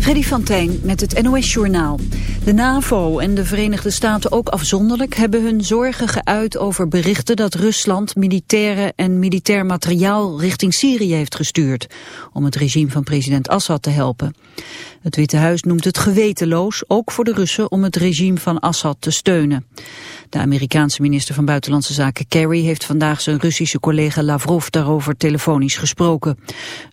Freddy van Tijn met het NOS-journaal. De NAVO en de Verenigde Staten ook afzonderlijk hebben hun zorgen geuit over berichten dat Rusland militairen en militair materiaal richting Syrië heeft gestuurd om het regime van president Assad te helpen. Het Witte Huis noemt het gewetenloos, ook voor de Russen, om het regime van Assad te steunen. De Amerikaanse minister van Buitenlandse Zaken Kerry heeft vandaag zijn Russische collega Lavrov daarover telefonisch gesproken.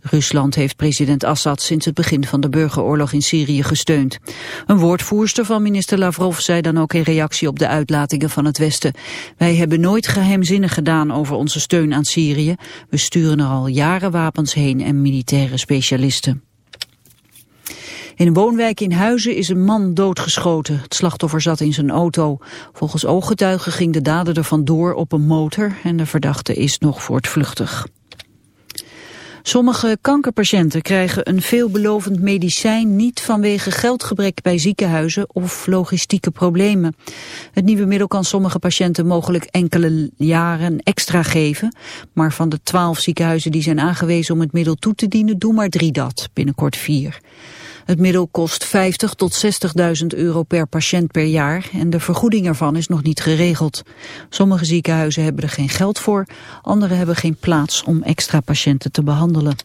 Rusland heeft president Assad sinds het begin van de burgeroorlog in Syrië gesteund. Een woordvoerster van minister Lavrov zei dan ook in reactie op de uitlatingen van het Westen. Wij hebben nooit geheimzinnig gedaan over onze steun aan Syrië. We sturen er al jaren wapens heen en militaire specialisten. In een woonwijk in Huizen is een man doodgeschoten. Het slachtoffer zat in zijn auto. Volgens ooggetuigen ging de dader er vandoor op een motor en de verdachte is nog voortvluchtig. Sommige kankerpatiënten krijgen een veelbelovend medicijn niet vanwege geldgebrek bij ziekenhuizen of logistieke problemen. Het nieuwe middel kan sommige patiënten mogelijk enkele jaren extra geven, maar van de twaalf ziekenhuizen die zijn aangewezen om het middel toe te dienen, doen maar drie dat, binnenkort vier. Het middel kost 50 tot 60.000 euro per patiënt per jaar en de vergoeding ervan is nog niet geregeld. Sommige ziekenhuizen hebben er geen geld voor, andere hebben geen plaats om extra patiënten te behandelen.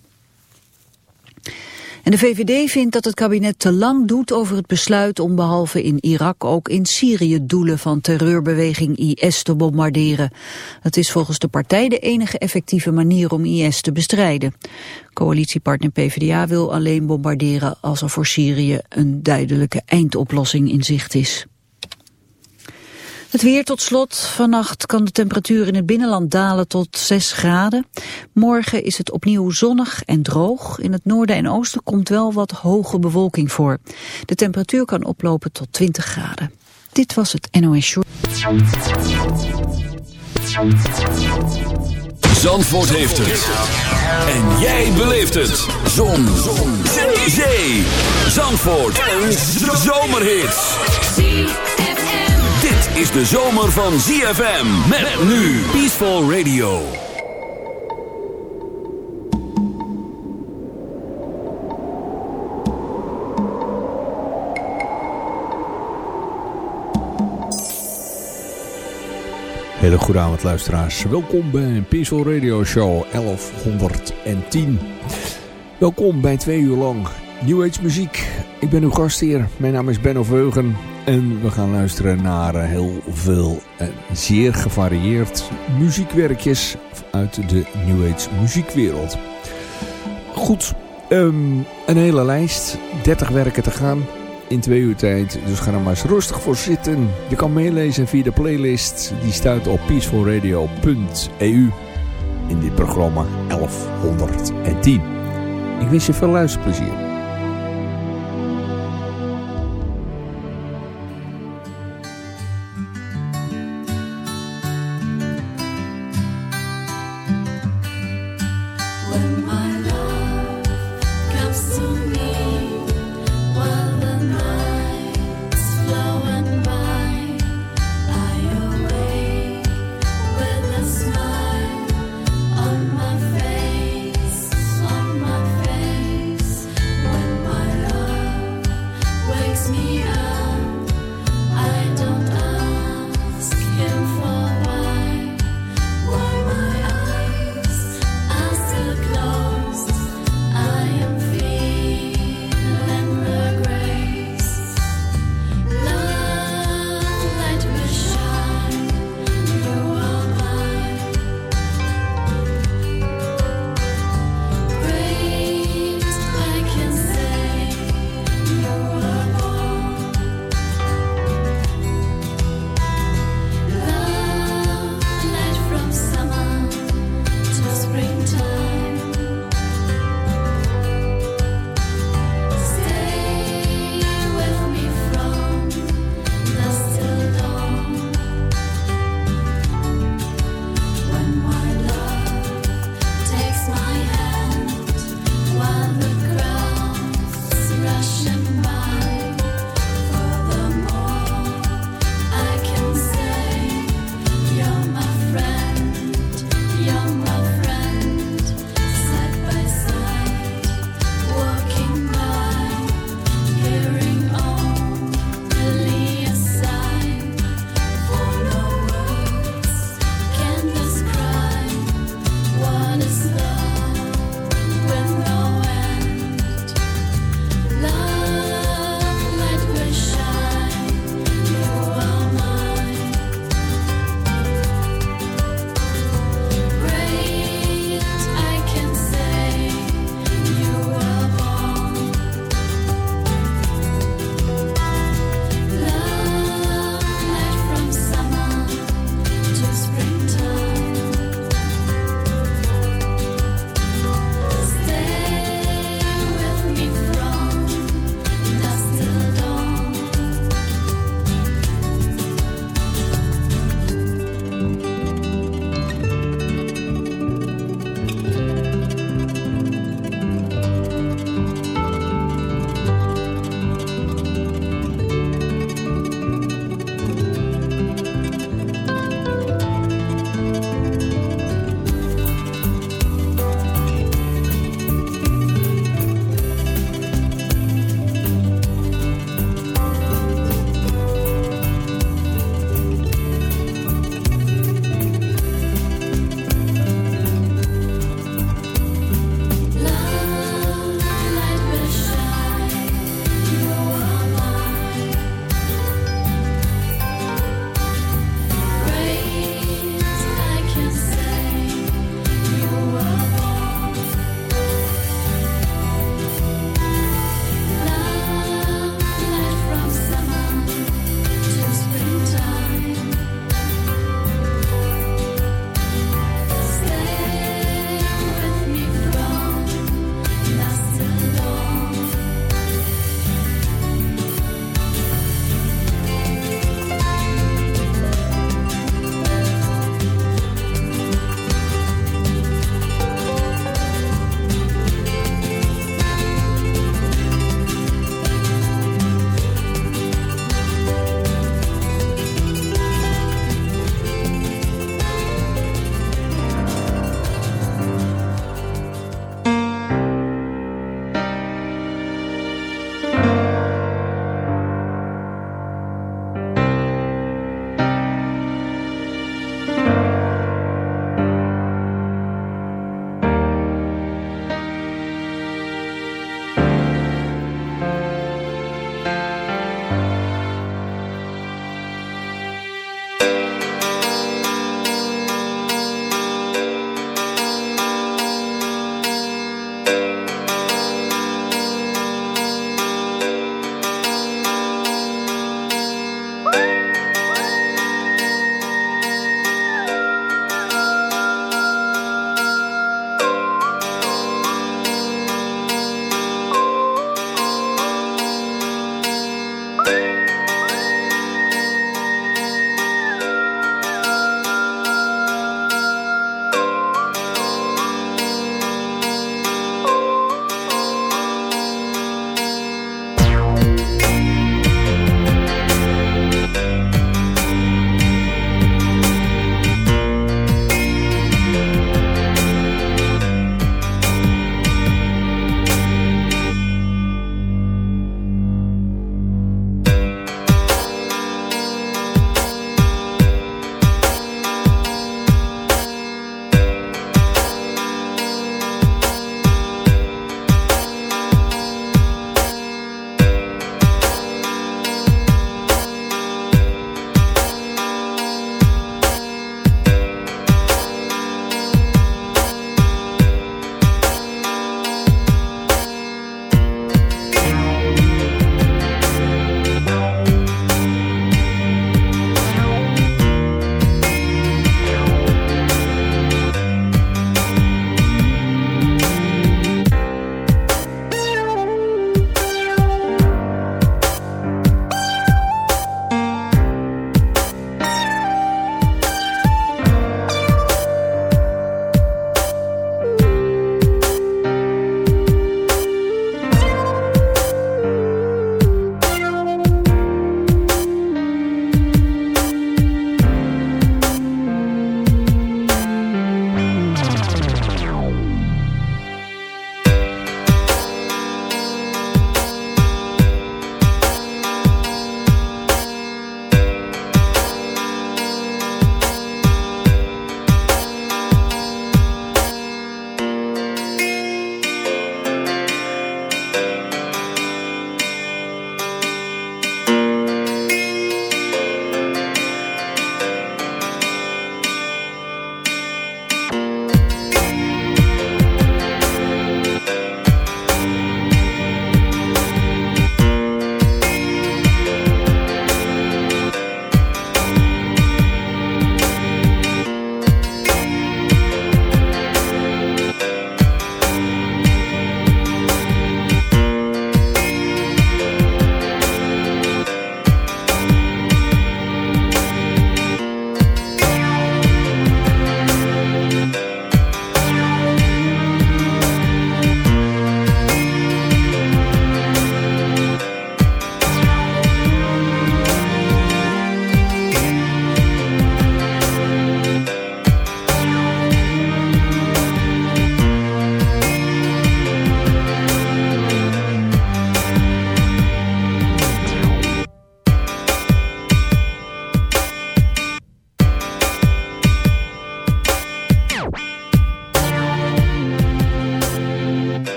En de VVD vindt dat het kabinet te lang doet over het besluit om behalve in Irak ook in Syrië doelen van terreurbeweging IS te bombarderen. Het is volgens de partij de enige effectieve manier om IS te bestrijden. Coalitiepartner PvdA wil alleen bombarderen als er voor Syrië een duidelijke eindoplossing in zicht is. Het weer tot slot. Vannacht kan de temperatuur in het binnenland dalen tot 6 graden. Morgen is het opnieuw zonnig en droog. In het noorden en oosten komt wel wat hoge bewolking voor. De temperatuur kan oplopen tot 20 graden. Dit was het NOS Short. Zandvoort heeft het. En jij beleeft het. Zon. Zon. Zee. Zandvoort. Een zomerhit is de zomer van ZFM. Met nu Peaceful Radio. Hele goede avond luisteraars. Welkom bij Peaceful Radio Show 1110. Welkom bij twee uur lang New Age muziek. Ik ben uw gastheer. Mijn naam is Benno Veugen. En we gaan luisteren naar eh, heel veel en eh, zeer gevarieerd muziekwerkjes uit de New Age muziekwereld. Goed, ehm, een hele lijst. 30 werken te gaan in twee uur tijd. Dus ga er maar eens rustig voor zitten. Je kan meelezen via de playlist. Die staat op peacefulradio.eu in dit programma 1110. Ik wens je veel luisterplezier.